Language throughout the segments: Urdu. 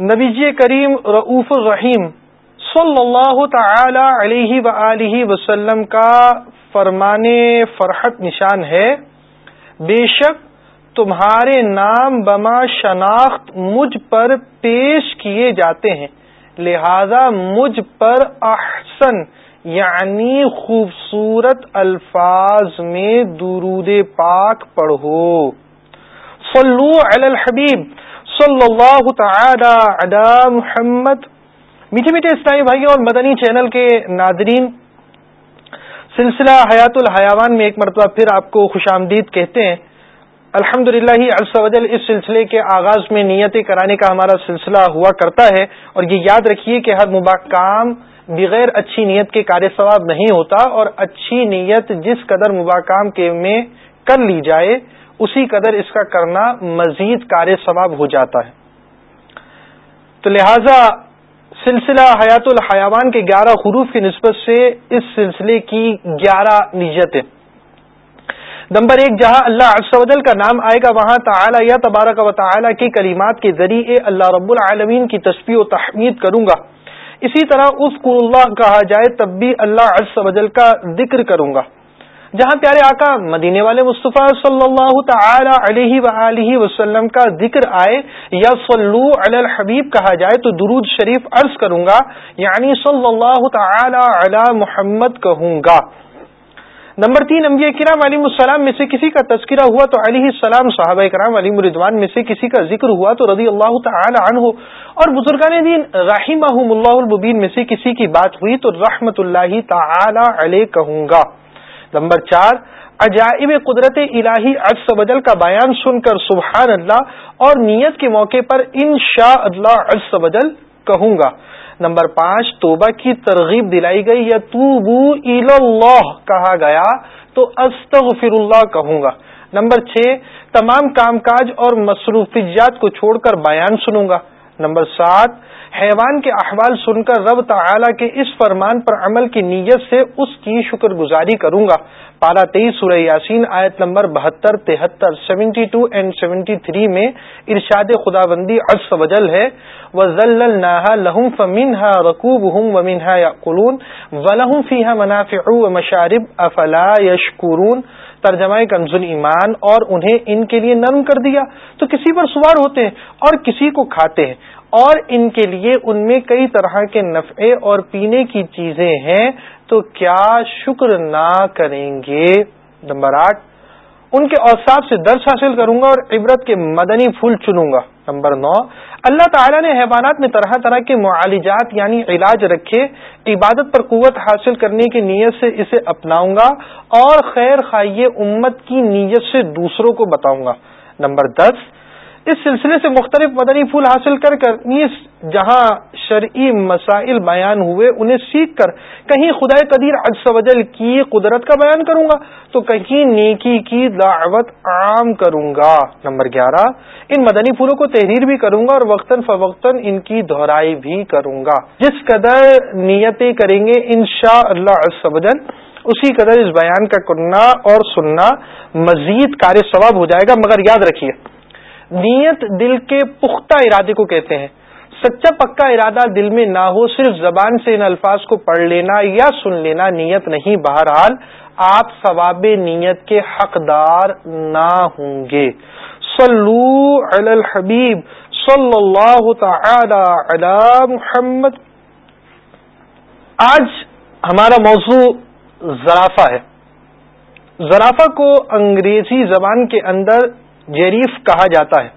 نبی کریم رعوف الرحیم صلی اللہ تعالی علیہ و وسلم کا فرمان فرحت نشان ہے۔ بے شک تمہارے نام بما شناخت مجھ پر پیش کیے جاتے ہیں، لہذا مجھ پر احسن یعنی خوبصورت الفاظ میں درود پاک پڑھو۔ صلو علی الحبیب صلی اللہ تعالی علی محمد۔ میٹھے میٹھے اسلامی بھائی اور مدنی چینل کے ناظرین، سلسلہ حیات الحیوان میں ایک مرتبہ پھر آپ کو خوش آمدید کہتے ہیں۔ الحمد للہ اس سلسلے کے آغاز میں نیتیں کرانے کا ہمارا سلسلہ ہوا کرتا ہے۔ اور یہ یاد رکھیے کہ ہر مباکام بغیر اچھی نیت کے کار ثواب نہیں ہوتا اور اچھی نیت جس قدر مباکام کے میں کر لی جائے اسی قدر اس کا کرنا مزید کار ثواب ہو جاتا ہے۔ تو لہذا سلسلہ حیات الحیوان کے گیارہ حروف کی نسبت سے اس سلسلے کی گیارہ نیتیں۔ نمبر ایک، جہاں اللہ ارسودل کا نام آئے گا، وہاں تعالی یا تبارک و تعالی کی کلیمات کے ذریعے اللہ رب العالمین کی تصویر و تحمید کروں گا۔ اسی طرح اس کو اللہ کہا جائے تب بھی اللہ ارسودل کا ذکر کروں گا۔ جہاں پیارے آقا مدینے والے مصطفیٰ صلی اللہ تعالی علیہ و وسلم کا ذکر آئے، یا صلو علی الحبیب کہا جائے، تو درود شریف عرض کروں گا یعنی صلی اللہ تعالی علی محمد کہوں گا۔ نمبر تین، انبیاء کرام علیہ السلام میں سے کسی کا تذکرہ ہوا تو علیہ السلام، صحابہ کرام علی مردوان میں سے کسی کا ذکر ہوا تو رضی اللہ تعالی عنہ۔ اور بزرگان دین رحمہ اللہ البین میں سے کسی کی بات ہوئی تو رحمت اللہ تعالی علیہ کہوں گا۔ نمبر چار، عجائب قدرت الہی اجس وجل کا بیان سن کر سبحان اللہ اور نیت کے موقع پر ان شاء اللہ اجس وجل کہوں گا۔ نمبر پانچ، توبہ کی ترغیب دلائی گئی یا توبو اللہ کہا گیا، تو استغفر اللہ کہوں گا۔ نمبر چھ، تمام کام کاج اور مصروفیات کو چھوڑ کر بیان سنوں گا۔ نمبر سات، حیوان کے احوال سن کر رب تعالی کے اس فرمان پر عمل کی نیت سے اس کی شکر گزاری کروں گا۔ پارا تیئیس، سورہ یاسین، آیت نمبر بہتر، تہتر، seventy two and seventy three میں ارشاد خدا بندی ارس وجل ہے لہم فمین ہا رقوب ہوں ومین یا قلون و لہم فی منافع و مشارب افلا یشکرون ترجمہ کنزن ایمان اور انہیں ان کے لیے نرم کر دیا۔ تو کسی پر سوار ہوتے ہیں اور کسی کو کھاتے ہیں۔ اور ان کے لیے ان میں کئی طرح کے نفعے اور پینے کی چیزیں ہیں۔ تو کیا شکر نہ کریں گے؟ نمبر آٹھ ان کے اوساف سے درس حاصل کروں گا اور عبرت کے مدنی پھول چنوں گا۔ نمبر نو، اللہ تعالیٰ نے حیوانات میں طرح طرح کے معالجات یعنی علاج رکھے، عبادت پر قوت حاصل کرنے کی نیت سے اسے اپناؤں گا اور خیر خائیے امت کی نیت سے دوسروں کو بتاؤں گا۔ نمبر دس اس سلسلے سے مختلف مدنی پھول حاصل کر کر جہاں شرعی مسائل بیان ہوئے، انہیں سیکھ کر کہیں خدا قدیر وجل کی قدرت کا بیان کروں گا، تو کہیں نیکی کی دعوت عام کروں گا۔ نمبر گیارہ، ان مدنی پھولوں کو تحریر بھی کروں گا اور وقتاً فوقتاً ان کی دہرائی بھی کروں گا۔ جس قدر نیتیں کریں گے ان شاء اللہ وجل اسی قدر اس بیان کا کرنا اور سننا مزید کار ثواب ہو جائے گا۔ مگر یاد رکھیے نیت دل کے پختہ ارادے کو کہتے ہیں۔ سچا پکا ارادہ دل میں نہ ہو، صرف زبان سے ان الفاظ کو پڑھ لینا یا سن لینا نیت نہیں۔ بہرحال، آپ ثواب نیت کے حقدار نہ ہوں گے۔ صلو علی الحبیب صلی اللہ تعالی علی محمد۔ آج ہمارا موضوع زرافہ ہے۔ زرافہ کو انگریزی زبان کے اندر جیریف کہا جاتا ہے۔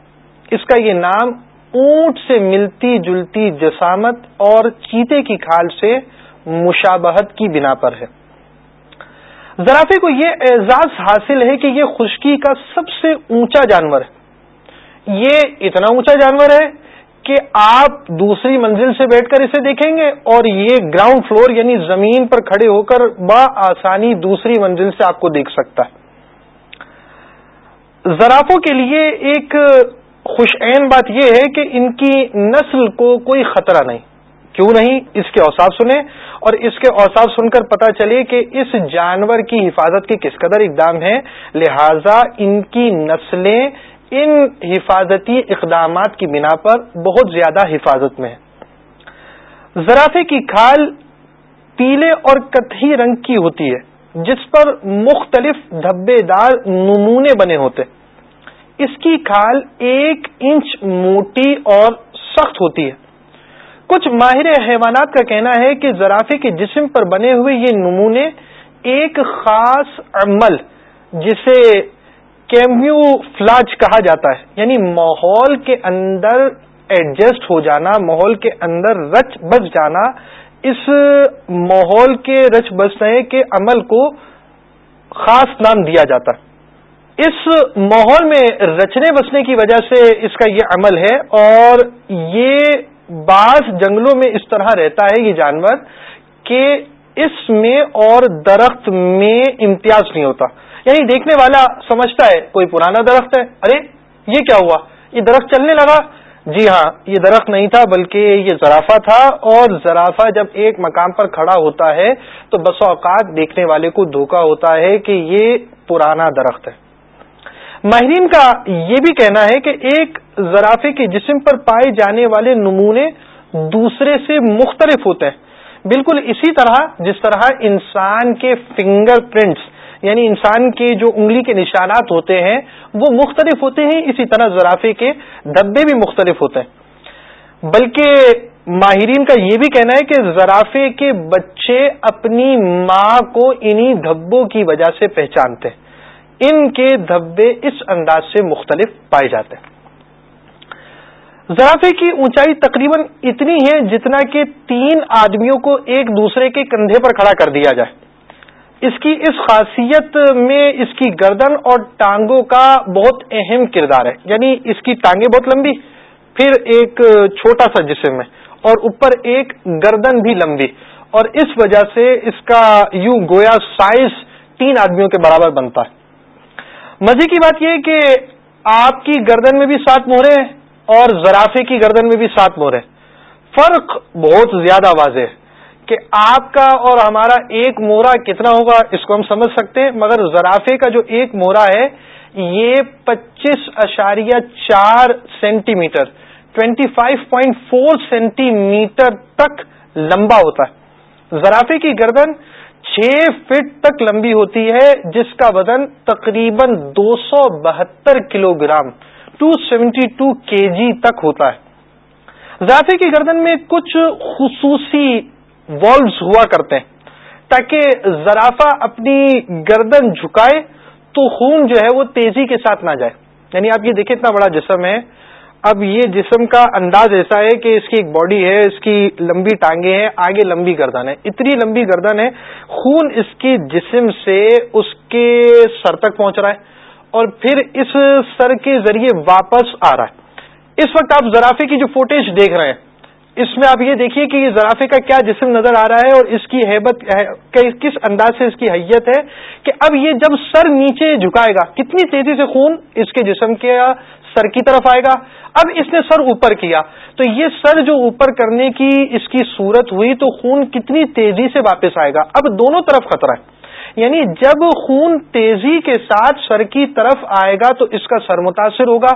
اس کا یہ نام اونٹ سے ملتی جلتی جسامت اور چیتے کی کھال سے مشابہت کی بنا پر ہے۔ زرافے کو یہ اعزاز حاصل ہے کہ یہ خشکی کا سب سے اونچا جانور ہے۔ یہ اتنا اونچا جانور ہے کہ آپ دوسری منزل سے بیٹھ کر اسے دیکھیں گے اور یہ گراؤنڈ فلور یعنی زمین پر کھڑے ہو کر آسانی دوسری منزل سے آپ کو دیکھ سکتا ہے۔ زرافوں کے لیے ایک خوش عین بات یہ ہے کہ ان کی نسل کو کوئی خطرہ نہیں۔ کیوں نہیں؟ اس کے اوساف سنیں۔ اور اس کے اوساف سن کر پتا چلے کہ اس جانور کی حفاظت کے کس قدر اقدام ہے لہذا ان کی نسلیں ان حفاظتی اقدامات کی بنا پر بہت زیادہ حفاظت میں ہے زرافے کی کھال پیلے اور کتھی رنگ کی ہوتی ہے۔ جس پر مختلف دھبے دار نمونے بنے ہوتے۔ اس کی کھال ایک انچ موٹی اور سخت ہوتی ہے۔ کچھ ماہر حیوانات کا کہنا ہے کہ زرافے کے جسم پر بنے ہوئے یہ نمونے ایک خاص عمل، جسے کیمیو فلاج کہا جاتا ہے۔ یعنی ماحول کے اندر ایڈجسٹ ہو جانا، ماحول کے اندر رچ بچ جانا اس ماحول کے رچ بسنے کے عمل کو خاص نام دیا جاتا اس ماحول میں رچنے بسنے کی وجہ سے اس کا یہ عمل ہے اور یہ بعض جنگلوں میں اس طرح رہتا ہے یہ جانور کہ اس میں اور درخت میں امتیاز نہیں ہوتا۔ یعنی دیکھنے والا سمجھتا ہے، کوئی پرانا درخت ہے، ارے یہ کیا ہوا؟ یہ درخت چلنے لگا۔ جی ہاں یہ درخت نہیں تھا، بلکہ یہ زرافہ تھا، اور زرافہ جب ایک مقام پر کھڑا ہوتا ہے، تو بس اوقات دیکھنے والے کو دھوکا ہوتا ہے کہ یہ پرانا درخت ہے۔ ماہرین کا یہ بھی کہنا ہے کہ ایک زرافے کے جسم پر پائے جانے والے نمونے دوسرے سے مختلف ہوتے ہیں۔ بالکل اسی طرح، جس طرح انسان کے فنگر پرنٹس یعنی انسان کے جو انگلی کے نشانات ہوتے ہیں، وہ مختلف ہوتے ہیں، اسی طرح زرافے کے دھبے بھی مختلف ہوتے ہیں۔ بلکہ ماہرین کا یہ بھی کہنا ہے کہ زرافے کے بچے اپنی ماں کو انہی دھبوں کی وجہ سے پہچانتے ہیں۔ ان کے دھبے اس انداز سے مختلف پائے جاتے ہیں۔ زرافے کی اونچائی تقریباً اتنی ہے جتنا کہ تین آدمیوں کو ایک دوسرے کے کندھے پر کھڑا کر دیا جائے۔ اس کی اس خاصیت میں اس کی گردن اور ٹانگوں کا بہت اہم کردار ہے۔ یعنی اس کی ٹانگیں بہت لمبی، پھر ایک چھوٹا سا جسم ہے اور اوپر ایک گردن بھی لمبی۔ اور اس وجہ سے اس کا یوں گویا سائز تین آدمیوں کے برابر بنتا ہے۔ مزے کی بات یہ کہ آپ کی گردن میں بھی سات مہرے ہیں اور زرافے کی گردن میں بھی سات مہرے فرق بہت زیادہ واضح ہے۔ کہ آپ کا اور ہمارا ایک مورا کتنا ہوگا اس کو ہم سمجھ سکتے ہیں، مگر زرافے کا جو ایک مورا ہے، یہ پچیس اشاریہ چار centi metre twenty five point four centimetre metre تک لمبا ہوتا ہے۔ زرافے کی گردن چھ فٹ تک لمبی ہوتی ہے، جس کا وزن تقریباً دو سو بہتر kilogram two seventy two K G تک ہوتا ہے۔ زرافے کی گردن میں کچھ خصوصی والوز ہوا کرتے ہیں۔ تاکہ زرافہ اپنی گردن جھکائے تو خون جو ہے وہ تیزی کے ساتھ نہ جائے۔ یعنی آپ یہ دیکھیں اتنا بڑا جسم ہے۔ اب یہ جسم کا انداز ایسا ہے کہ اس کی ایک باڈی ہے، اس کی لمبی ٹانگیں ہیں، آگے لمبی گردن ہے۔ اتنی لمبی گردن ہے، خون اس کے جسم سے اس کے سر تک پہنچ رہا ہے اور پھر اس سر کے ذریعے واپس آ رہا ہے۔ اس وقت آپ زرافے کی جو فوٹیج دیکھ رہے ہیں اس میں آپ یہ دیکھیے کہ یہ زرافے کا کیا جسم نظر آ رہا ہے اور اس کی حیبت کس انداز سے اس کی حیت ہے کہ اب یہ جب سر نیچے جھکائے گا، کتنی تیزی سے خون اس کے جسم کے سر کی طرف آئے گا۔ اب اس نے سر اوپر کیا، تو یہ سر جو اوپر کرنے کی اس کی صورت ہوئی تو خون کتنی تیزی سے واپس آئے گا۔ اب دونوں طرف خطرہ ہے۔ یعنی جب خون تیزی کے ساتھ سر کی طرف آئے گا تو اس کا سر متاثر ہوگا۔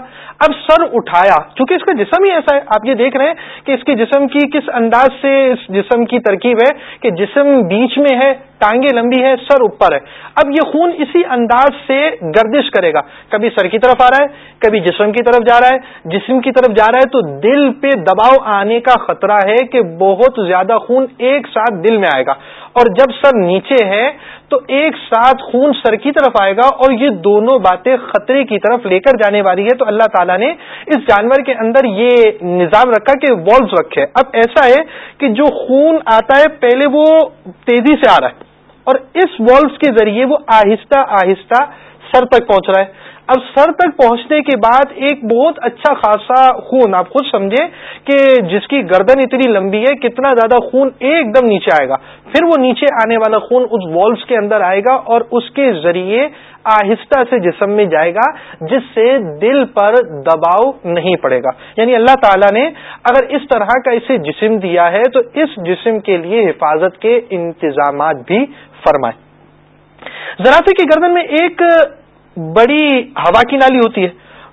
اب سر اٹھایا، چونکہ اس کا جسم ہی ایسا ہے، آپ یہ دیکھ رہے ہیں کہ اس کے جسم کی کس انداز سے، اس جسم کی ترکیب ہے کہ جسم بیچ میں ہے ٹانگیں لمبی ہے سر اوپر ہے۔ اب یہ خون اسی انداز سے گردش کرے گا۔ کبھی سر کی طرف آ رہا ہے، کبھی جسم کی طرف جا رہا ہے۔ جسم کی طرف جا رہا ہے تو دل پہ دباؤ آنے کا خطرہ ہے کہ بہت زیادہ خون ایک ساتھ دل میں آئے گا۔ اور جب سر نیچے ہے تو ایک ساتھ خون سر کی طرف آئے گا اور یہ دونوں باتیں خطرے کی طرف لے کر جانے والی ہے تو اللہ تعالیٰ نے اس جانور کے اندر یہ نظام رکھا کہ والوز رکھے۔ اب ایسا ہے کہ جو خون آتا ہے، پہلے وہ تیزی سے آ رہا ہے۔ اور اس والوز کے ذریعے وہ آہستہ آہستہ سر تک پہنچ رہا ہے۔ اب سر تک پہنچنے کے بعد ایک بہت اچھا خاصا خون، آپ خود سمجھے کہ جس کی گردن اتنی لمبی ہے، کتنا زیادہ خون ایک دم نیچے آئے گا۔ پھر وہ نیچے آنے والا خون اس والس کے اندر آئے گا اور اس کے ذریعے آہستہ سے جسم میں جائے گا، جس سے دل پر دباؤ نہیں پڑے گا۔ یعنی اللہ تعالیٰ نے اگر اس طرح کا اسے جسم دیا ہے، تو اس جسم کے لیے حفاظت کے انتظامات بھی فرمائے۔ ذرافی کی گردن میں ایک بڑی ہوا کی نالی ہوتی ہے،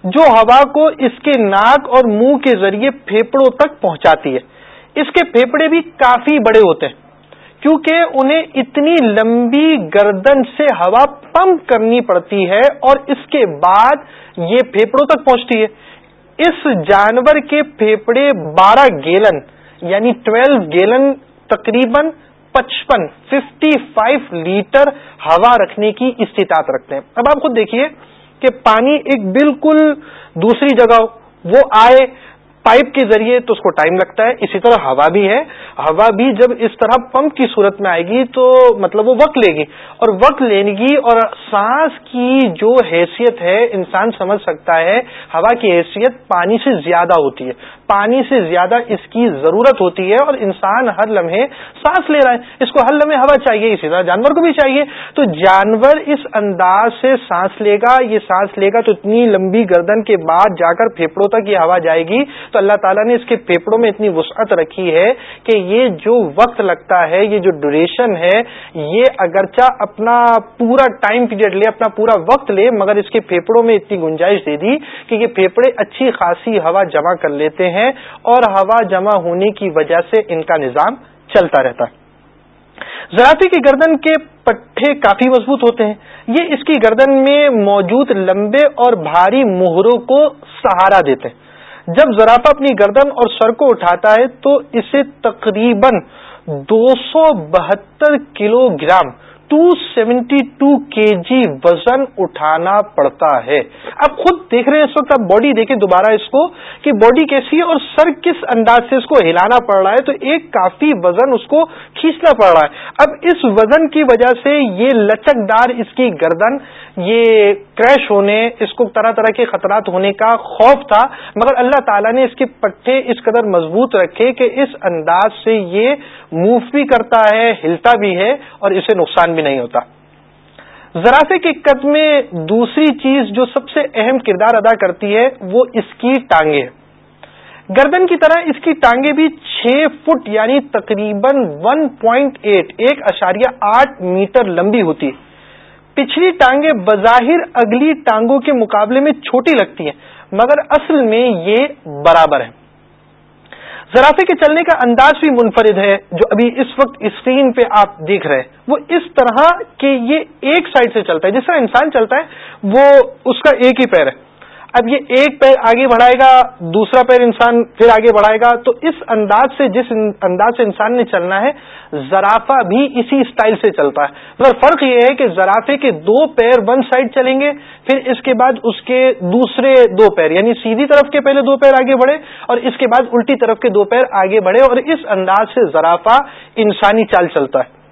جو ہوا کو اس کے ناک اور منہ کے ذریعے پھیپڑوں تک پہنچاتی ہے۔ اس کے پھیپڑے بھی کافی بڑے ہوتے ہیں، کیونکہ انہیں اتنی لمبی گردن سے ہوا پمپ کرنی پڑتی ہے اور اس کے بعد یہ پھیپڑوں تک پہنچتی ہے۔ اس جانور کے پھیپڑے بارہ گیلن یعنی ٹویلو گیلن تقریباً پچپن ففٹی فائیو لیٹر ہوا رکھنے کی استطاعت رکھتے ہیں۔ اب آپ خود دیکھیے کہ پانی ایک بالکل دوسری جگہ وہ آئے پائپ کے ذریعے تو اس کو ٹائم لگتا ہے، اسی طرح ہوا بھی ہے۔ ہوا بھی جب اس طرح پمپ کی صورت میں آئے گی تو مطلب وہ وقت لے گی۔ اور وقت لینے گی اور سانس کی جو حیثیت ہے، انسان سمجھ سکتا ہے، ہوا کی حیثیت پانی سے زیادہ ہوتی ہے۔ پانی سے زیادہ اس کی ضرورت ہوتی ہے اور انسان ہر لمحے سانس لے رہا ہے۔ اس کو ہر لمحے ہوا چاہیے، اسی طرح جانور کو بھی چاہیے۔ تو جانور اس انداز سے سانس لے گا، یہ سانس لے گا تو اتنی لمبی گردن کے بعد جا کر پھیپڑوں تک یہ ہوا جائے گی۔ تو اللہ تعالیٰ نے اس کے پھیپڑوں میں اتنی وسعت رکھی ہے کہ یہ جو وقت لگتا ہے، یہ جو ڈوریشن ہے، یہ اگرچہ اپنا پورا ٹائم پیریڈ لے، اپنا پورا وقت لے، مگر اس کے پھیپڑوں میں اتنی گنجائش دے دی کہ یہ پھیپڑے اچھی خاصی ہوا جمع کر لیتے ہیں اور ہوا جمع ہونے کی وجہ سے ان کا نظام چلتا رہتا ہے۔ زراعتی کی گردن کے پٹھے کافی مضبوط ہوتے ہیں۔ یہ اس کی گردن میں موجود لمبے اور بھاری مہروں کو سہارا دیتے ہیں۔ جب زرافہ اپنی گردن اور سر کو اٹھاتا ہے تو اسے تقریباً دو سو بہتر kilogram two seventy two K G وزن اٹھانا پڑتا ہے۔ اب خود دیکھ رہے ہیں اس وقت آپ باڈی دیکھیں دوبارہ اس کو کہ باڈی کیسی ہے اور سر کس انداز سے اس کو ہلانا پڑ رہا ہے، تو ایک کافی وزن اس کو کھینچنا پڑ رہا ہے۔ اب اس وزن کی وجہ سے یہ لچک دار اس کی گردن، یہ کریش ہونے، اس کو طرح طرح کے خطرات ہونے کا خوف تھا۔ مگر اللہ تعالیٰ نے اس کے پٹھے اس قدر مضبوط رکھے کہ اس انداز سے یہ موو بھی کرتا ہے، ہلتا بھی ہے اور اسے نقصان بھی نہیں ہوتا۔ زرافے کے قد میں دوسری چیز جو سب سے اہم کردار ادا کرتی ہے، وہ اس کی ٹانگیں۔ گردن کی طرح اس کی ٹانگیں بھی چھ فٹ یعنی تقریباً ون پوائنٹ ایٹ ایک اشاریہ آٹھ میٹر لمبی ہوتی۔ ہے پچھلی ٹانگیں بظاہر اگلی ٹانگوں کے مقابلے میں چھوٹی لگتی ہیں، مگر اصل میں یہ برابر ہے زرافے کے چلنے کا انداز بھی منفرد ہے، جو ابھی اس وقت اسکرین پہ آپ دیکھ رہے ہیں۔ وہ اس طرح کہ یہ ایک سائڈ سے چلتا ہے، جس طرح انسان چلتا ہے، وہ اس کا ایک ہی پیر ہے۔ اب یہ ایک پیر آگے بڑھائے گا، دوسرا پیر انسان پھر آگے بڑھائے گا۔ تو اس انداز سے، جس انداز سے انسان نے چلنا ہے، زرافہ بھی اسی اسٹائل سے چلتا ہے۔ مگر فرق یہ ہے کہ زرافے کے دو پیر ون سائڈ چلیں گے، پھر اس کے بعد اس کے دوسرے دو پیر یعنی سیدھی طرف کے پہلے دو پیر آگے بڑھے اور اس کے بعد الٹی طرف کے دو پیر آگے بڑھے اور اس انداز سے زرافہ انسانی چال چلتا ہے۔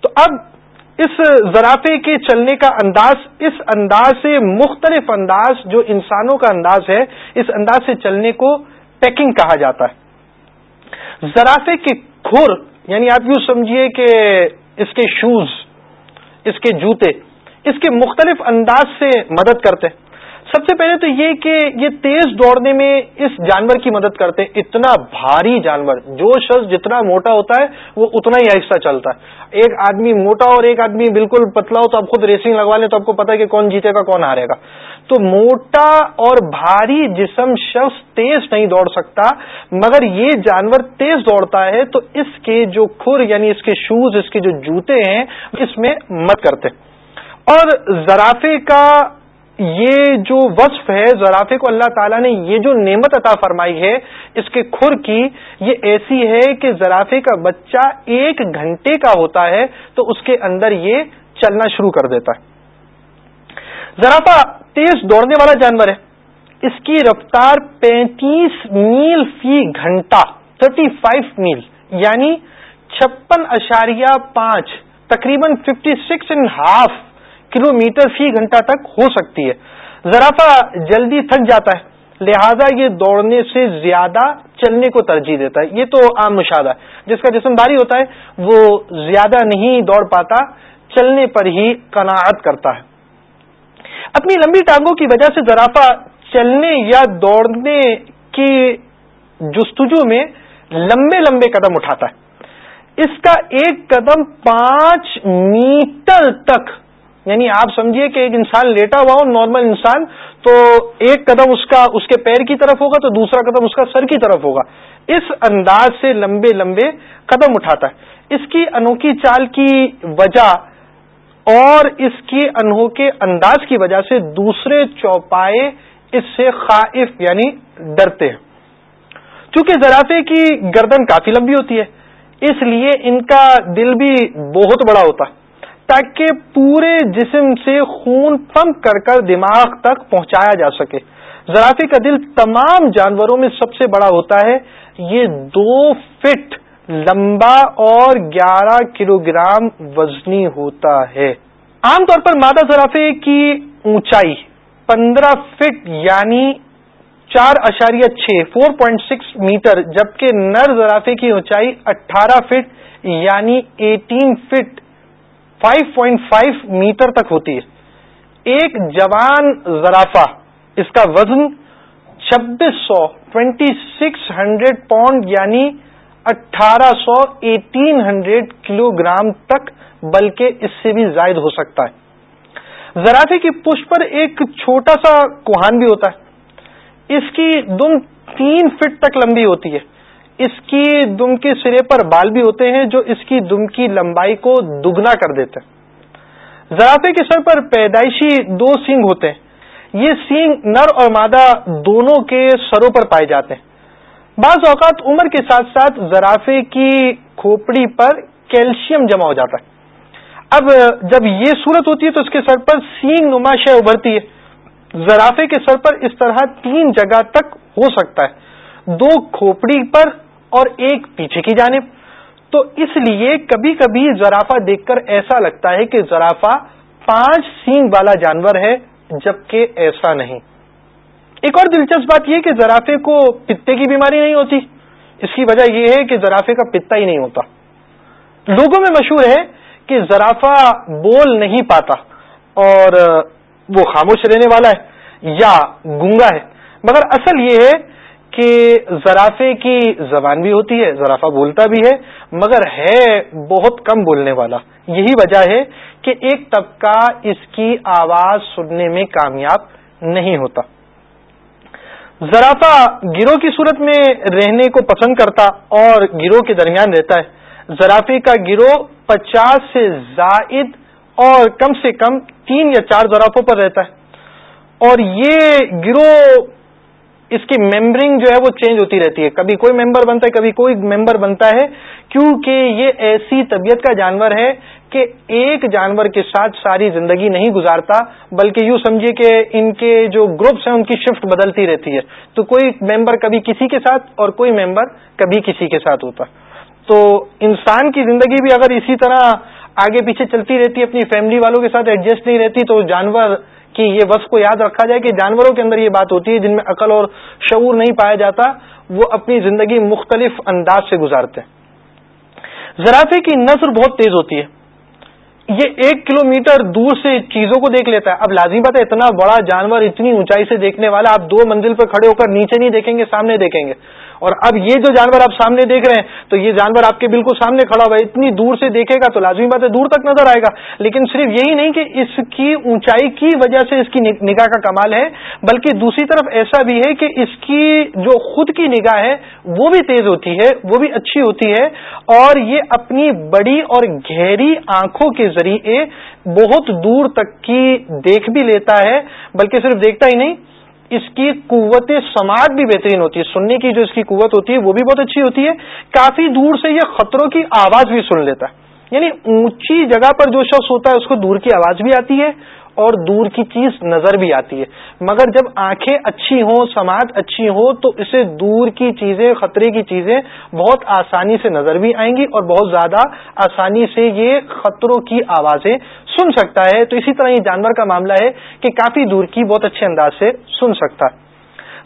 تو اب اس زرافے کے چلنے کا انداز، اس انداز سے مختلف انداز جو انسانوں کا انداز ہے، اس انداز سے چلنے کو پیکنگ کہا جاتا ہے۔ زرافے کے کھر یعنی آپ یوں سمجھیے کہ اس کے شوز اس کے جوتے، اس کے مختلف انداز سے مدد کرتے ہیں۔ سب سے پہلے تو یہ کہ یہ تیز دوڑنے میں اس جانور کی مدد کرتے ہیں، اتنا بھاری جانور، جو شخص جتنا موٹا ہوتا ہے، وہ اتنا ہی آہستہ چلتا ہے۔ ایک آدمی موٹا اور ایک آدمی بالکل پتلا ہو تو آپ خود ریسنگ لگوا لیں تو آپ کو پتا ہے کہ کون جیتے گا، کون ہارے گا۔ تو موٹا اور بھاری جسم شخص تیز نہیں دوڑ سکتا، مگر یہ جانور تیز دوڑتا ہے تو اس کے جو کھر یعنی اس کے شوز اس کے جو جوتے ہیں، اس میں مت کرتے اور زرافے کا یہ جو وصف ہے زرافے کو اللہ تعالیٰ نے یہ جو نعمت عطا فرمائی ہے، اس کے کھر کی، یہ ایسی ہے کہ زرافے کا بچہ ایک گھنٹے کا ہوتا ہے تو اس کے اندر یہ چلنا شروع کر دیتا ہے۔ زرافہ تیز دوڑنے والا جانور ہے۔ اس کی رفتار پینتیس میل فی گھنٹہ، تھرٹی فائیو میل یعنی چھپن اشاریہ پانچ، تقریباً fifty six and half kilometre فی گھنٹہ تک ہو سکتی ہے۔ زرافہ جلدی تھک جاتا ہے، لہذا یہ دوڑنے سے زیادہ چلنے کو ترجیح دیتا ہے۔ یہ تو عام مشاہدہ ہے۔ جس کا جسم بھاری ہوتا ہے، وہ زیادہ نہیں دوڑ پاتا، چلنے پر ہی قناعت کرتا ہے۔ اپنی لمبی ٹانگوں کی وجہ سے زرافہ چلنے یا دوڑنے کی جستجو میں لمبے لمبے قدم اٹھاتا ہے۔ اس کا ایک قدم پانچ میٹر تک یعنی آپ سمجھیے کہ ایک انسان لیٹا ہوا ہو، نارمل انسان، تو ایک قدم اس کا، اس کے پیر کی طرف ہوگا، تو دوسرا قدم اس کا سر کی طرف ہوگا۔ اس انداز سے لمبے لمبے قدم اٹھاتا ہے۔ اس کی انوکھی چال کی وجہ اور اس کی انوکھے انداز کی وجہ سے دوسرے چوپائے اس سے خائف یعنی ڈرتے ہیں۔ چونکہ زرافے کی گردن کافی لمبی ہوتی ہے، اس لیے ان کا دل بھی بہت بڑا ہوتا ہے۔ تاکہ پورے جسم سے خون پمپ کر کر دماغ تک پہنچایا جا سکے۔ زرافے کا دل تمام جانوروں میں سب سے بڑا ہوتا ہے۔ یہ دو فٹ لمبا اور گیارہ کلو گرام وزنی ہوتا ہے۔ عام طور پر مادہ زرافے کی اونچائی پندرہ فٹ یعنی چار اشاریہ چھ فور پوائنٹ سکس میٹر جبکہ نر زرافے کی اونچائی اٹھارہ فٹ یعنی eighteen feet five point five metre تک ہوتی ہے۔ ایک جوان زرافہ، اس کا وزن چھبیس سو ٹوینٹی سکس ہنڈریڈ پاؤنڈ یعنی اٹھارہ سو ایٹین ہنڈریڈ کلو گرام تک، بلکہ اس سے بھی زائد ہو سکتا ہے۔ زرافے کی پش پر ایک چھوٹا سا کوہان بھی ہوتا ہے۔ اس کی دم تین فٹ تک لمبی ہوتی ہے۔ اس کی دم کے سرے پر بال بھی ہوتے ہیں جو اس کی دم کی لمبائی کو دگنا کر دیتے ہیں۔ زرافے کے سر پر پیدائشی دو سینگ ہوتے ہیں۔ یہ سینگ نر اور مادہ دونوں کے سروں پر پائے جاتے ہیں۔ بعض اوقات عمر کے ساتھ ساتھ زرافے کی کھوپڑی پر کیلشیم جمع ہو جاتا ہے۔ اب جب یہ صورت ہوتی ہے تو اس کے سر پر سینگ نماشے ابھرتی ہے۔ زرافے کے سر پر اس طرح تین جگہ تک ہو سکتا ہے۔ دو کھوپڑی پر اور ایک پیچھے کی جانب۔ تو اس لیے کبھی کبھی زرافہ دیکھ کر ایسا لگتا ہے کہ زرافہ پانچ سینگ والا جانور ہے، جبکہ ایسا نہیں۔ ایک اور دلچسپ بات یہ کہ زرافے کو پتے کی بیماری نہیں ہوتی۔ اس کی وجہ یہ ہے کہ زرافے کا پتا ہی نہیں ہوتا۔ لوگوں میں مشہور ہے کہ زرافہ بول نہیں پاتا اور وہ خاموش رہنے والا ہے یا گونگا ہے۔ مگر اصل یہ ہے کہ زرافے کی زبان بھی ہوتی ہے زرافہ بولتا بھی ہے، مگر ہے بہت کم بولنے والا۔ یہی وجہ ہے کہ ایک طبقہ اس کی آواز سننے میں کامیاب نہیں ہوتا۔ زرافہ گروہ کی صورت میں رہنے کو پسند کرتا اور گروہ کے درمیان رہتا ہے۔ زرافے کا گروہ پچاس سے زائد اور کم سے کم تین یا چار زرافوں پر رہتا ہے۔ اور یہ گروہ اس کی ممبرنگ جو ہے وہ چینج ہوتی رہتی ہے۔ کبھی کوئی ممبر بنتا ہے، کبھی کوئی ممبر بنتا ہے، کیونکہ یہ ایسی طبیعت کا جانور ہے کہ ایک جانور کے ساتھ ساری زندگی نہیں گزارتا، بلکہ یوں سمجھیے کہ ان کے جو گروپس ہیں، ان کی شفٹ بدلتی رہتی ہے۔ تو کوئی ممبر کبھی کسی کے ساتھ اور کوئی ممبر کبھی کسی کے ساتھ ہوتا۔ تو انسان کی زندگی بھی اگر اسی طرح آگے پیچھے چلتی رہتی، اپنی فیملی والوں کے ساتھ ایڈجسٹ نہیں رہتی، تو جانور کہ یہ وصف کو یاد رکھا جائے کہ جانوروں کے اندر یہ بات ہوتی ہے، جن میں عقل اور شعور نہیں پایا جاتا، وہ اپنی زندگی مختلف انداز سے گزارتے ہیں۔ زرافے کی نظر بہت تیز ہوتی ہے۔ یہ ایک کلو میٹر دور سے چیزوں کو دیکھ لیتا ہے۔ اب لازمی بات ہے، اتنا بڑا جانور، اتنی اونچائی سے دیکھنے والا، آپ دو منزل پر کھڑے ہو کر نیچے نہیں دیکھیں گے، سامنے دیکھیں گے۔ اور اب یہ جو جانور آپ سامنے دیکھ رہے ہیں، تو یہ جانور آپ کے بالکل سامنے کھڑا ہوا ہے اتنی دور سے دیکھے گا تو لازمی بات ہے، دور تک نظر آئے گا۔ لیکن صرف یہی نہیں کہ اس کی اونچائی کی وجہ سے اس کی نگاہ کا کمال ہے، بلکہ دوسری طرف ایسا بھی ہے کہ اس کی جو خود کی نگاہ ہے، وہ بھی تیز ہوتی ہے، وہ بھی اچھی ہوتی ہے۔ اور یہ اپنی بڑی اور گہری آنکھوں کے ذریعے بہت دور تک کی دیکھ بھی لیتا ہے، بلکہ صرف دیکھتا ہی نہیں، اس کی قوت سماعت بھی بہترین ہوتی ہے۔ سننے کی جو اس کی قوت ہوتی ہے، وہ بھی بہت اچھی ہوتی ہے۔ کافی دور سے یہ خطروں کی آواز بھی سن لیتا ہے۔ یعنی اونچی جگہ پر جو شخص ہوتا ہے، اس کو دور کی آواز بھی آتی ہے۔ اور دور کی چیز نظر بھی آتی ہے۔ مگر جب آنکھیں اچھی ہوں، سماعت اچھی ہو، تو اسے دور کی چیزیں، خطرے کی چیزیں بہت آسانی سے نظر بھی آئیں گی اور بہت زیادہ آسانی سے یہ خطروں کی آوازیں سن سکتا ہے۔ تو اسی طرح یہ جانور کا معاملہ ہے کہ کافی دور کی بہت اچھے انداز سے سن سکتا ہے۔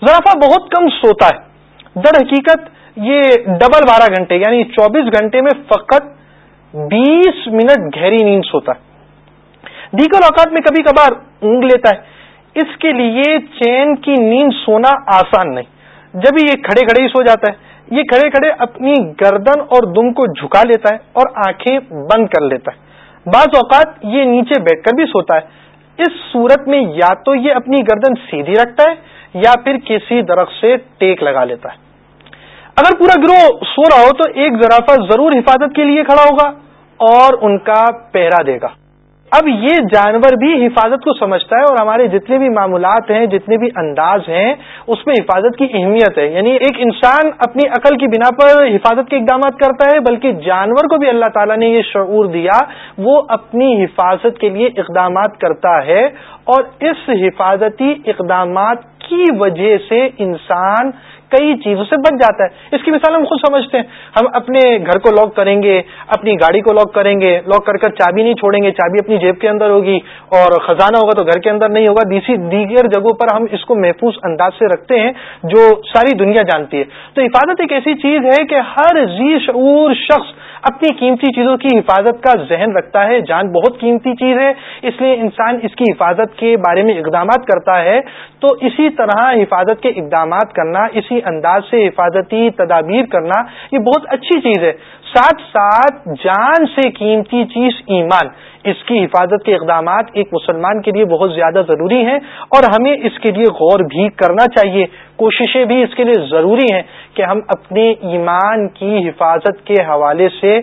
زرافہ بہت کم سوتا ہے۔ در حقیقت یہ ڈبل بارہ گھنٹے یعنی چوبیس گھنٹے میں فقط بیس منٹ گہری نیند سوتا ہے۔ دیگر اوقات میں کبھی کبھار اونگ لیتا ہے۔ اس کے لیے چین کی نیند سونا آسان نہیں۔ جب یہ کھڑے کھڑے ہی سو جاتا ہے، یہ کھڑے کھڑے اپنی گردن اور دم کو جھکا لیتا ہے اور آنکھیں بند کر لیتا ہے۔ بعض اوقات یہ نیچے بیٹھ کر بھی سوتا ہے۔ اس صورت میں یا تو یہ اپنی گردن سیدھی رکھتا ہے یا پھر کسی درخت سے ٹیک لگا لیتا ہے۔ اگر پورا گروہ سو رہا ہو تو ایک زرافہ ضرور حفاظت کے لیے کھڑا ہوگا اور ان کا پہرا دے گا۔ اب یہ جانور بھی حفاظت کو سمجھتا ہے اور ہمارے جتنے بھی معمولات ہیں، جتنے بھی انداز ہیں، اس میں حفاظت کی اہمیت ہے۔ یعنی ایک انسان اپنی عقل کی بنا پر حفاظت کے اقدامات کرتا ہے، بلکہ جانور کو بھی اللہ تعالیٰ نے یہ شعور دیا، وہ اپنی حفاظت کے لیے اقدامات کرتا ہے۔ اور اس حفاظتی اقدامات کی وجہ سے انسان کئی چیزوں سے بچ جاتا ہے۔ اس کی مثال ہم خود سمجھتے ہیں۔ ہم اپنے گھر کو لاک کریں گے، اپنی گاڑی کو لاک کریں گے لاک کر کر چابی نہیں چھوڑیں گے، چابی اپنی جیب کے اندر ہوگی اور خزانہ ہوگا تو گھر کے اندر نہیں ہوگا۔ دیگر جگہوں پر ہم اس کو محفوظ انداز سے رکھتے ہیں جو ساری دنیا جانتی ہے۔ تو حفاظت ایک ایسی چیز ہے کہ ہر ذی شعور شخص اپنی قیمتی چیزوں کی حفاظت کا ذہن رکھتا ہے۔ جان بہت قیمتی چیز ہے، اس لیے انسان اس کی حفاظت کے بارے میں اقدامات کرتا ہے۔ تو اسی طرح حفاظت کے اقدامات کرنا، اسی انداز سے حفاظتی تدابیر کرنا یہ بہت اچھی چیز ہے۔ ساتھ ساتھ جان سے قیمتی چیز ایمان، اس کی حفاظت کے اقدامات ایک مسلمان کے لیے بہت زیادہ ضروری ہیں اور ہمیں اس کے لیے غور بھی کرنا چاہیے۔ کوششیں بھی اس کے لیے ضروری ہیں کہ ہم اپنے ایمان کی حفاظت کے حوالے سے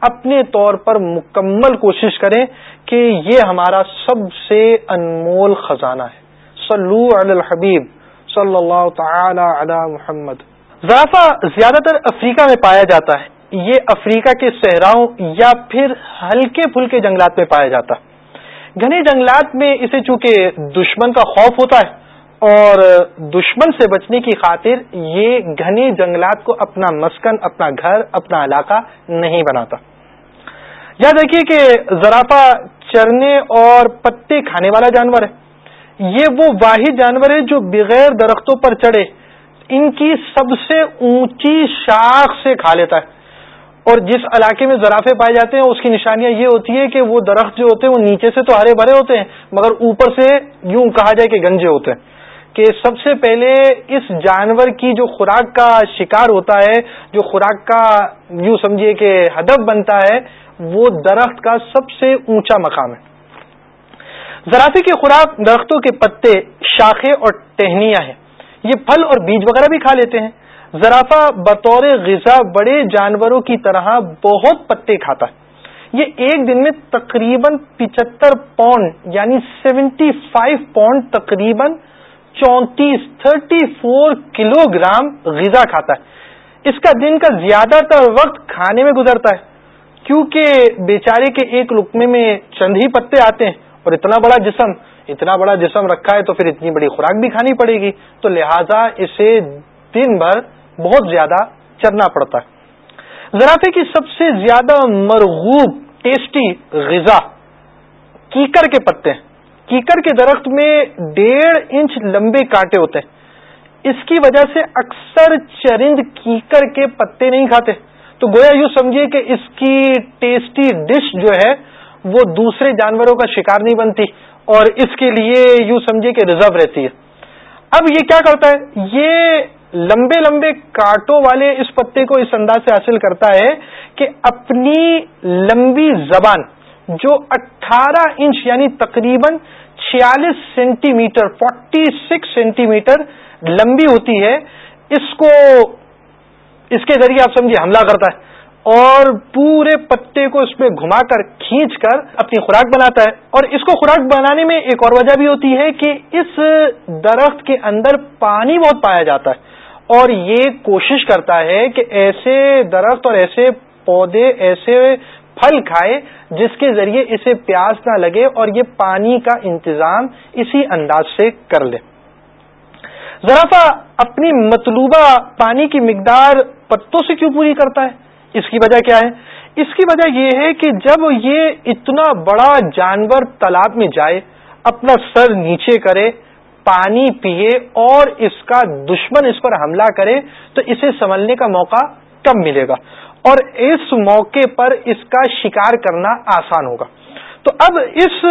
اپنے طور پر مکمل کوشش کریں کہ یہ ہمارا سب سے انمول خزانہ ہے۔ صلو علی الحبیب۔ صلی اللہ تعالی علی محمد۔ زرافہ زیادہ تر افریقہ میں پایا جاتا ہے۔ یہ افریقہ کے صحراؤں یا پھر ہلکے پھلکے جنگلات میں پایا جاتا۔ ہے گھنے جنگلات میں اسے چونکہ دشمن کا خوف ہوتا ہے اور دشمن سے بچنے کی خاطر یہ گھنے جنگلات کو اپنا مسکن، اپنا گھر، اپنا علاقہ نہیں بناتا۔ یاد رکھیے کہ زرافہ چرنے اور پتے کھانے والا جانور ہے۔ یہ وہ واحد جانور ہے جو بغیر درختوں پر چڑھے، ان کی سب سے اونچی شاخ سے کھا لیتا ہے۔ اور جس علاقے میں زرافے پائے جاتے ہیں، اس کی نشانیاں یہ ہوتی ہے کہ وہ درخت جو ہوتے ہیں، وہ نیچے سے تو ہرے بھرے ہوتے ہیں، مگر اوپر سے یوں کہا جائے کہ گنجے ہوتے ہیں۔ کہ سب سے پہلے اس جانور کی جو خوراک کا شکار ہوتا ہے، جو خوراک کا یوں سمجھیے کہ ہدف بنتا ہے، وہ درخت کا سب سے اونچا مقام ہے۔ زرافے کی خوراک درختوں کے پتے، شاخیں اور ٹہنیاں ہیں۔ یہ پھل اور بیج وغیرہ بھی کھا لیتے ہیں۔ زرافہ بطور غذا بڑے جانوروں کی طرح بہت پتے کھاتا ہے۔ یہ ایک دن میں تقریباً پچہتر پاؤنڈ یعنی سیونٹی فائیو پاؤنڈ تقریباً چونتیس، تھرٹی فور کلو گرام غذا کھاتا ہے۔ اس کا دن کا زیادہ تر وقت کھانے میں گزرتا ہے۔ کیونکہ بیچارے کے ایک لکمے میں چند ہی پتے آتے ہیں۔ اور اتنا بڑا جسم، اتنا بڑا جسم رکھا ہے تو پھر اتنی بڑی خوراک بھی کھانی پڑے گی۔ تو لہذا اسے دن بھر بہت زیادہ چرنا پڑتا ہے۔ زرافے کی سب سے زیادہ مرغوب، ٹیسٹی غذا کیکر کے پتے ہیں۔ کیکر کے درخت میں ڈیڑھ انچ لمبے کانٹے ہوتے ہیں۔ اس کی وجہ سے اکثر چرند کیکر کے پتے نہیں کھاتے۔ تو گویا یوں سمجھیے کہ اس کی ٹیسٹی ڈش جو ہے وہ دوسرے جانوروں کا شکار نہیں بنتی اور اس کے لیے یوں سمجھیے کہ ریزرو رہتی ہے۔ اب یہ کیا کرتا ہے؟ یہ لمبے لمبے کانٹوں والے اس پتے کو اس انداز سے حاصل کرتا ہے کہ اپنی لمبی زبان جو اٹھارہ انچ یعنی تقریباً چھیالیس centi metre forty six centi metre لمبی ہوتی ہے، اس کو اس کے ذریعے آپ سمجھیے، حملہ کرتا ہے۔ اور پورے پتے کو اس میں گھما کر کھینچ کر اپنی خوراک بناتا ہے۔ اور اس کو خوراک بنانے میں ایک اور وجہ بھی ہوتی ہے کہ اس درخت کے اندر پانی بہت پایا جاتا ہے۔ اور یہ کوشش کرتا ہے کہ ایسے درخت اور ایسے پودے، ایسے پھل کھائے جس کے ذریعے اسے پیاس نہ لگے اور یہ پانی کا انتظام اسی انداز سے کر لے۔ زرافہ اپنی مطلوبہ پانی کی مقدار پتوں سے کیوں پوری کرتا ہے؟ اس کی وجہ کیا ہے؟ اس کی وجہ یہ ہے کہ جب یہ اتنا بڑا جانور تالاب میں جائے، اپنا سر نیچے کرے، پانی پیے اور اس کا دشمن اس پر حملہ کرے، تو اسے سنبھلنے کا موقع کم ملے گا اور اس موقع پر اس کا شکار کرنا آسان ہوگا۔ تو اب اس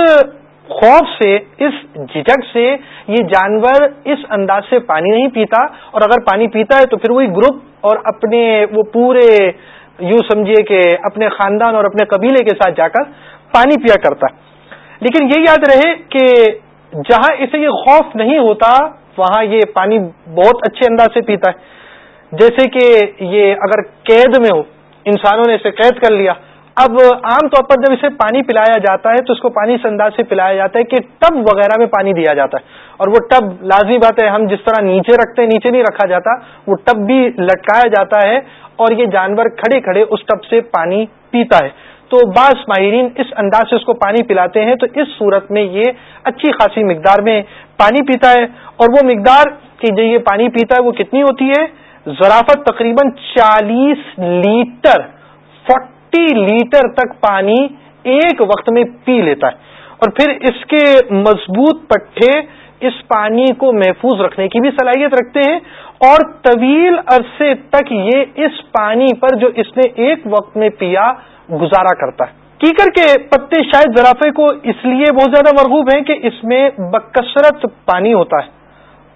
خوف سے، اس جھجک سے یہ جانور اس انداز سے پانی نہیں پیتا اور اگر پانی پیتا ہے تو پھر وہی گروپ اور اپنے وہ پورے یوں سمجھیے کہ اپنے خاندان اور اپنے قبیلے کے ساتھ جا کر پانی پیا کرتا لیکن یہ یاد رہے کہ جہاں اسے یہ خوف نہیں ہوتا، وہاں یہ پانی بہت اچھے انداز سے پیتا ہے۔ جیسے کہ یہ اگر قید میں ہو، انسانوں نے اسے قید کر لیا۔ اب عام طور پر جب اسے پانی پلایا جاتا ہے تو اس کو پانی اس انداز سے پلایا جاتا ہے کہ ٹب وغیرہ میں پانی دیا جاتا ہے۔ اور وہ ٹب لازمی بات ہے، ہم جس طرح نیچے رکھتے ہیں، نیچے نہیں رکھا جاتا، وہ ٹب بھی لٹکایا جاتا ہے۔ اور یہ جانور کھڑے کھڑے اس ٹب سے پانی پیتا ہے۔ تو بعض ماہرین اس انداز سے اس کو پانی پلاتے ہیں، تو اس صورت میں یہ اچھی خاصی مقدار میں پانی پیتا ہے۔ اور وہ مقدار کہ جو یہ پانی پیتا ہے وہ کتنی ہوتی ہے؟ ذرافت تقریباً چالیس لیٹر، فورٹی لیٹر تک پانی ایک وقت میں پی لیتا ہے۔ اور پھر اس کے مضبوط پٹھے اس پانی کو محفوظ رکھنے کی بھی صلاحیت رکھتے ہیں اور طویل عرصے تک یہ اس پانی پر جو اس نے ایک وقت میں پیا گزارا کرتا ہے۔ کیکر کے پتے شاید زرافے کو اس لیے بہت زیادہ مرغوب ہیں کہ اس میں بکثرت پانی ہوتا ہے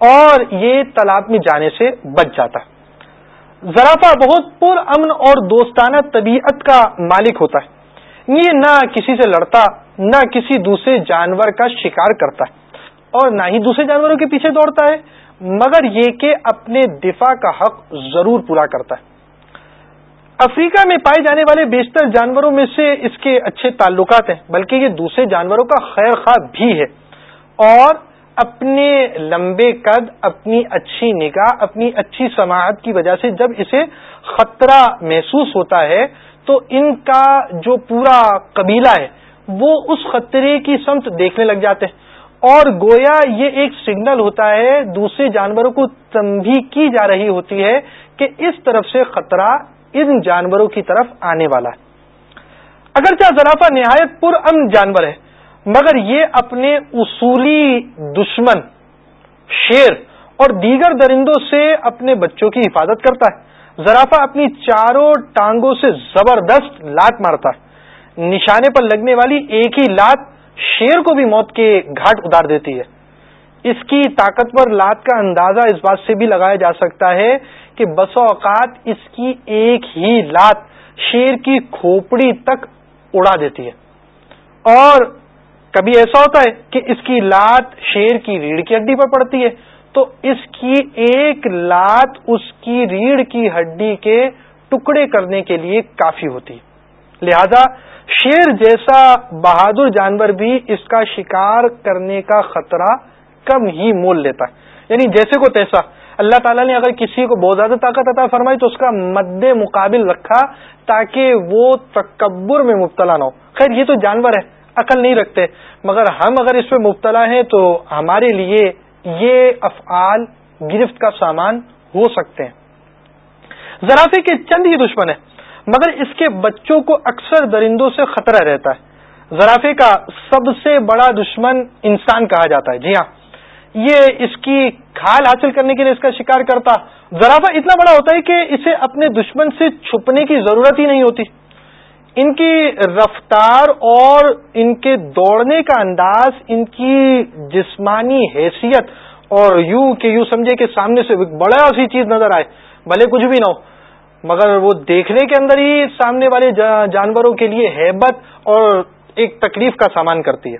اور یہ تالاب میں جانے سے بچ جاتا ہے۔ زرافہ بہت پر امن اور دوستانہ طبیعت کا مالک ہوتا ہے۔ یہ نہ کسی سے لڑتا، نہ کسی دوسرے جانور کا شکار کرتا ہے۔ اور نہ ہی دوسرے جانوروں کے پیچھے دوڑتا ہے، مگر یہ کہ اپنے دفاع کا حق ضرور پورا کرتا ہے۔ افریقہ میں پائے جانے والے بیشتر جانوروں میں سے اس کے اچھے تعلقات ہیں، بلکہ یہ دوسرے جانوروں کا خیر خواہ بھی ہے۔ اور اپنے لمبے قد، اپنی اچھی نگاہ، اپنی اچھی سماعت کی وجہ سے جب اسے خطرہ محسوس ہوتا ہے، تو ان کا جو پورا قبیلہ ہے، وہ اس خطرے کی سمت دیکھنے لگ جاتے ہیں۔ اور گویا یہ ایک سگنل ہوتا ہے، دوسرے جانوروں کو تنبی کی جا رہی ہوتی ہے کہ اس طرف سے خطرہ ان جانوروں کی طرف آنے والا ہے۔ اگرچہ زرافہ نہایت پر امن جانور ہے، مگر یہ اپنے اصولی دشمن، شیر اور دیگر درندوں سے اپنے بچوں کی حفاظت کرتا ہے۔ زرافہ اپنی چاروں ٹانگوں سے زبردست لات مارتا ہے۔ نشانے پر لگنے والی ایک ہی لات شیر کو بھی موت کے گھاٹ اتار دیتی ہے۔ اس کی طاقتور لات کا اندازہ اس بات سے بھی لگایا جا سکتا ہے کہ بس اوقات اس کی ایک ہی لات شیر کی کھوپڑی تک اڑا دیتی ہے۔ اور کبھی ایسا ہوتا ہے کہ اس کی لات شیر کی ریڑھ کی ہڈی پر پڑتی ہے، تو اس کی ایک لات اس کی ریڑھ کی ہڈی کے ٹکڑے کرنے کے لیے کافی ہوتی ہے۔ لہذا شیر جیسا بہادر جانور بھی اس کا شکار کرنے کا خطرہ کم ہی مول لیتا ہے۔ یعنی جیسے کو تیسا۔ اللہ تعالیٰ نے اگر کسی کو بہت زیادہ طاقت عطا فرمائی تو اس کا مد مقابل رکھا تاکہ وہ تکبر میں مبتلا نہ ہو۔ خیر، یہ تو جانور ہے، عقل نہیں رکھتے۔ مگر ہم اگر اس میں مبتلا ہیں تو ہمارے لیے یہ افعال گرفت کا سامان ہو سکتے ہیں۔ زرافے کے چند ہی دشمن ہے مگر اس کے بچوں کو اکثر درندوں سے خطرہ رہتا ہے۔ زرافے کا سب سے بڑا دشمن انسان کہا جاتا ہے۔ جی ہاں یہ اس کی کھال حاصل کرنے کے لیے اس کا شکار کرتا۔ زرافہ اتنا بڑا ہوتا ہے کہ اسے اپنے دشمن سے چھپنے کی ضرورت ہی نہیں ہوتی۔ ان کی رفتار اور ان کے دوڑنے کا انداز، ان کی جسمانی حیثیت اور یوں کہ یوں سمجھے کہ سامنے سے بڑا سی چیز نظر آئے، بھلے کچھ بھی نہ ہو۔ مگر وہ دیکھنے کے اندر ہی سامنے والے جانوروں کے لیے ہیبت اور ایک تکلیف کا سامان کرتی ہے۔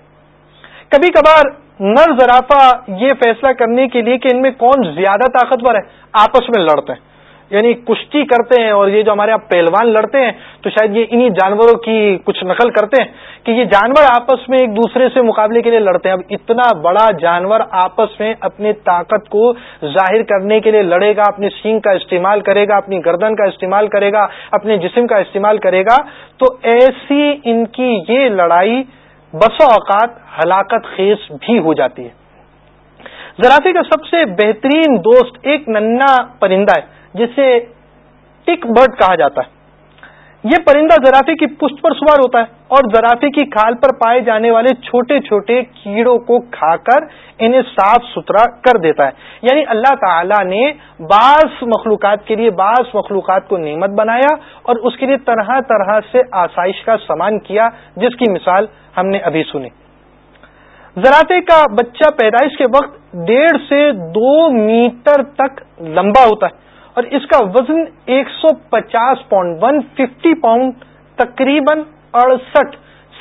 کبھی کبھار نر زرافہ یہ فیصلہ کرنے کے لیے کہ ان میں کون زیادہ طاقتور ہے، آپس میں لڑتے ہیں۔ یعنی کشتی کرتے ہیں اور یہ جو ہمارے یہاں پہلوان لڑتے ہیں، تو شاید یہ انہی جانوروں کی کچھ نقل کرتے ہیں کہ یہ جانور آپس میں ایک دوسرے سے مقابلے کے لیے لڑتے ہیں۔ اب اتنا بڑا جانور آپس میں اپنی طاقت کو ظاہر کرنے کے لیے لڑے گا، اپنی سینگ کا استعمال کرے گا، اپنی گردن کا استعمال کرے گا، اپنے جسم کا استعمال کرے گا، تو ایسی ان کی یہ لڑائی بس اوقات ہلاکت خیز بھی ہو جاتی ہے۔ زرافی کا سب سے بہترین دوست ایک ننا پرندہ ہے۔ جسے ٹک برڈ کہا جاتا ہے۔ یہ پرندہ زرافی کی پشت پر سوار ہوتا ہے اور زرافی کی کھال پر پائے جانے والے چھوٹے چھوٹے کیڑوں کو کھا کر انہیں صاف ستھرا کر دیتا ہے۔ یعنی اللہ تعالی نے بعض مخلوقات کے لیے بعض مخلوقات کو نعمت بنایا اور اس کے لیے طرح طرح سے آسائش کا سامان کیا، جس کی مثال ہم نے ابھی سنی۔ زراتے کا بچہ پیدائش کے وقت ڈیڑھ سے دو میٹر تک لمبا ہوتا ہے۔ اور اس کا وزن ایک سو پچاس پاؤنڈ ون ففٹی پاؤنڈ تقریباً اڑسٹھ،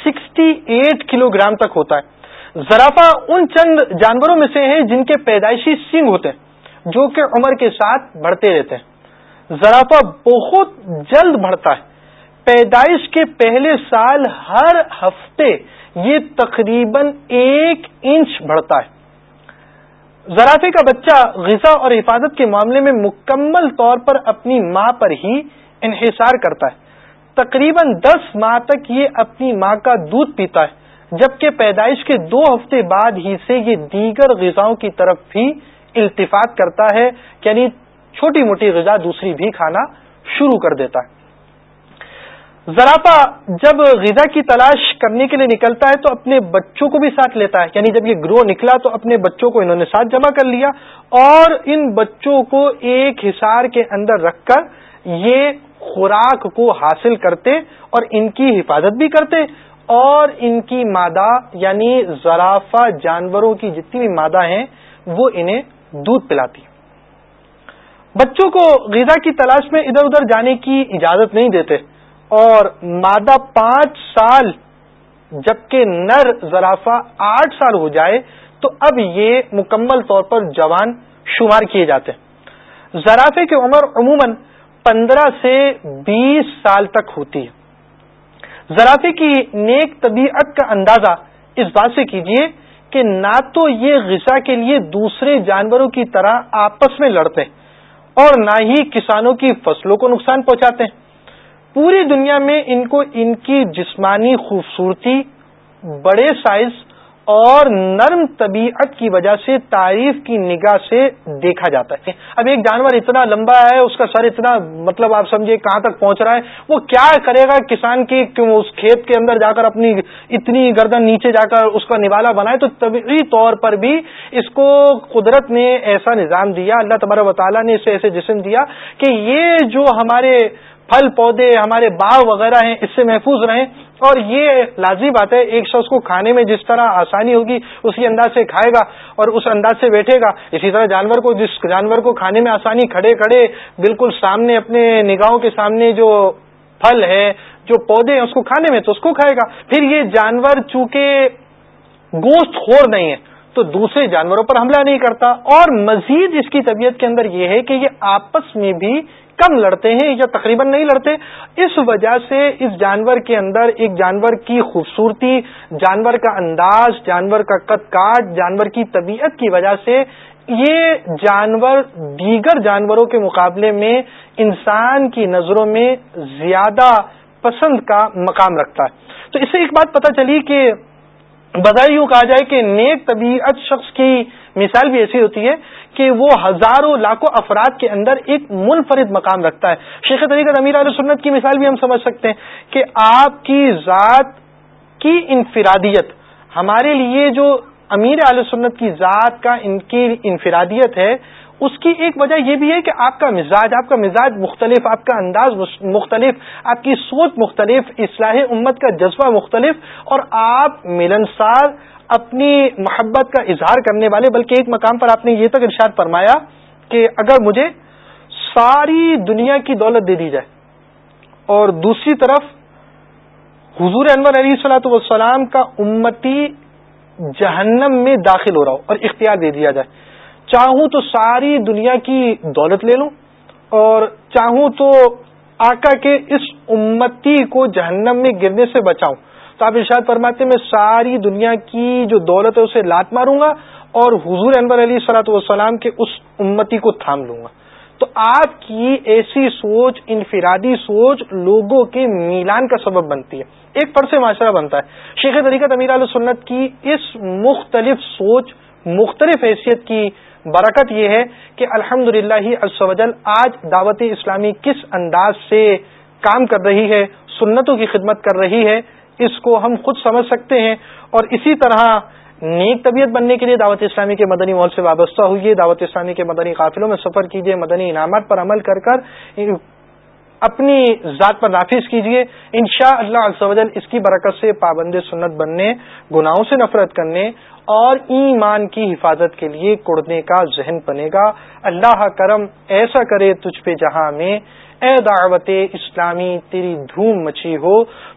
سکسٹی ایٹ کلو گرام تک ہوتا ہے۔ زرافہ ان چند جانوروں میں سے ہیں جن کے پیدائشی سنگ ہوتے ہیں، جو کہ عمر کے ساتھ بڑھتے رہتے ہیں۔ زرافہ بہت جلد بڑھتا ہے۔ پیدائش کے پہلے سال ہر ہفتے یہ تقریباً ایک انچ بڑھتا ہے۔ زرافے کا بچہ غذا اور حفاظت کے معاملے میں مکمل طور پر اپنی ماں پر ہی انحصار کرتا ہے۔ تقریباً دس ماہ تک یہ اپنی ماں کا دودھ پیتا ہے، جبکہ پیدائش کے دو ہفتے بعد ہی سے یہ دیگر غذاؤں کی طرف بھی التفاط کرتا ہے یعنی چھوٹی موٹی غذا دوسری بھی کھانا شروع کر دیتا ہے۔ زرافہ جب غذا کی تلاش کرنے کے لیے نکلتا ہے تو اپنے بچوں کو بھی ساتھ لیتا ہے۔ یعنی جب یہ گروہ نکلا تو اپنے بچوں کو انہوں نے ساتھ جمع کر لیا اور ان بچوں کو ایک حصار کے اندر رکھ کر یہ خوراک کو حاصل کرتے اور ان کی حفاظت بھی کرتے اور ان کی مادہ یعنی زرافہ جانوروں کی جتنی بھی مادہ ہیں وہ انہیں دودھ پلاتی۔ بچوں کو غذا کی تلاش میں ادھر ادھر جانے کی اجازت نہیں دیتے۔ اور مادہ پانچ سال جبکہ نر زرافہ آٹھ سال ہو جائے تو اب یہ مکمل طور پر جوان شمار کیے جاتے ہیں۔ زرافے کی عمر عموماً پندرہ سے بیس سال تک ہوتی ہے۔ زرافے کی نیک طبیعت کا اندازہ اس بات سے کیجیے کہ نہ تو یہ غذا کے لیے دوسرے جانوروں کی طرح آپس میں لڑتے ہیں اور نہ ہی کسانوں کی فصلوں کو نقصان پہنچاتے ہیں۔ پوری دنیا میں ان کو ان کی جسمانی خوبصورتی، بڑے سائز اور نرم طبیعت کی وجہ سے تعریف کی نگاہ سے دیکھا جاتا ہے۔ اب ایک جانور اتنا لمبا ہے، اس کا سر اتنا مطلب آپ سمجھے کہاں تک پہنچ رہا ہے، وہ کیا کرے گا کسان کی اس کھیت کے اندر جا کر اپنی اتنی گردن نیچے جا کر اس کا نوالا بنائے؟ تو طبی طور پر بھی اس کو قدرت نے ایسا نظام دیا، اللہ تبارک و تعالیٰ نے اسے ایسے جسم دیا کہ یہ جو ہمارے پھل پودے ہمارے باغ وغیرہ ہیں، اس سے محفوظ رہیں۔ اور یہ لازمی بات ہے، ایک شخص کو کھانے میں جس طرح آسانی ہوگی اسی انداز سے کھائے گا اور اس انداز سے بیٹھے گا۔ اسی طرح جانور کو، جس جانور کو کھانے میں آسانی، کھڑے کھڑے، بالکل سامنے اپنے نگاہوں کے سامنے جو پھل ہے جو پودے ہیں، اس کو کھانے میں تو اس کو کھائے گا۔ پھر یہ جانور چونکہ گوشت خور نہیں ہے، تو دوسرے جانوروں پر حملہ نہیں کرتا۔ اور مزید اس کی طبیعت کے اندر یہ ہے کہ یہ آپس میں بھی کم لڑتے ہیں یا تقریباً نہیں لڑتے، اس وجہ سے اس جانور کے اندر ایک جانور کی خوبصورتی، جانور کا انداز، جانور کا قد کاٹ جانور کی طبیعت کی وجہ سے یہ جانور دیگر جانوروں کے مقابلے میں انسان کی نظروں میں زیادہ پسند کا مقام رکھتا ہے۔ تو اس سے ایک بات پتہ چلی کہ بدائی یوں کہا جائے کہ نیک طبیعت شخص کی مثال بھی ایسی ہوتی ہے کہ وہ ہزاروں لاکھوں افراد کے اندر ایک منفرد مقام رکھتا ہے۔ شیخ طریقہ امیر علیہ سنت کی مثال بھی ہم سمجھ سکتے ہیں کہ آپ کی ذات کی انفرادیت، ہمارے لیے جو امیر علیہ سنت کی ذات کا ان کی انفرادیت ہے، اس کی ایک وجہ یہ بھی ہے کہ آپ کا مزاج، آپ کا مزاج مختلف، آپ کا انداز مختلف، آپ کی سوچ مختلف، اصلاح امت کا جذبہ مختلف اور آپ ملنسار اپنی محبت کا اظہار کرنے والے، بلکہ ایک مقام پر آپ نے یہ تک ارشاد فرمایا کہ اگر مجھے ساری دنیا کی دولت دے دی جائے اور دوسری طرف حضور انور علی صلاحت والسلام کا امتی جہنم میں داخل ہو رہا ہو اور اختیار دے دیا جائے، چاہوں تو ساری دنیا کی دولت لے لوں اور چاہوں تو آقا کے اس امتی کو جہنم میں گرنے سے بچاؤں۔ تو آپ ارشاد فرماتے میں ساری دنیا کی جو دولت ہے، اسے لات ماروں گا اور حضور انور علی صلاحت والسلام کے اس امتی کو تھام لوں گا۔ تو آپ کی ایسی سوچ، انفرادی سوچ لوگوں کے میلان کا سبب بنتی ہے۔ ایک پر سے معاشرہ بنتا ہے۔ شیخ طریقت امیر علیہ سنت کی اس مختلف سوچ، مختلف حیثیت کی برکت یہ ہے کہ الحمد للہ ہی آج دعوت اسلامی کس انداز سے کام کر رہی ہے، سنتوں کی خدمت کر رہی ہے اس کو ہم خود سمجھ سکتے ہیں۔ اور اسی طرح نیک طبیعت بننے کے لیے دعوت اسلامی کے مدنی ماحول سے وابستہ ہوئیے۔ دعوت اسلامی کے مدنی قافلوں میں سفر کیجیے، مدنی انعامات پر عمل کر کر اپنی ذات پر نافذ کیجیے۔ ان شاء اللہ اس کی برکت سے پابند سنت بننے، گناہوں سے نفرت کرنے اور ایمان کی حفاظت کے لیے کڑنے کا ذہن بنے گا۔ اللہ کرم ایسا کرے تجھ پہ جہاں میں۔ اے دعوت اسلامی، تیری دھوم مچی ہو۔